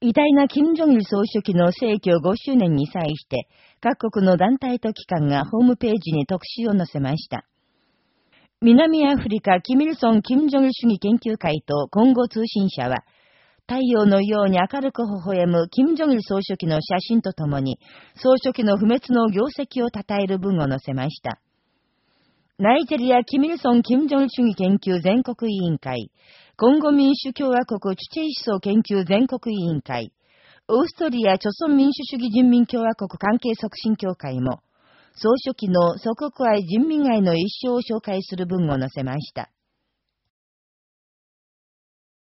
偉大な金正日総書記の逝去5周年に際して、各国の団体と機関がホームページに特集を載せました。南アフリカ、キミルソン・キム・ジョン主義研究会と今後通信社は、太陽のように明るく微笑む金正日総書記の写真とともに、総書記の不滅の業績を称える文を載せました。ナイジェリア・キミルソン・キム・ジョン主義研究全国委員会、コンゴ民主共和国チュチェイ思想研究全国委員会、オーストリア朝鮮民主主義人民共和国関係促進協会も、総書記の祖国愛人民愛の一生を紹介する文を載せました。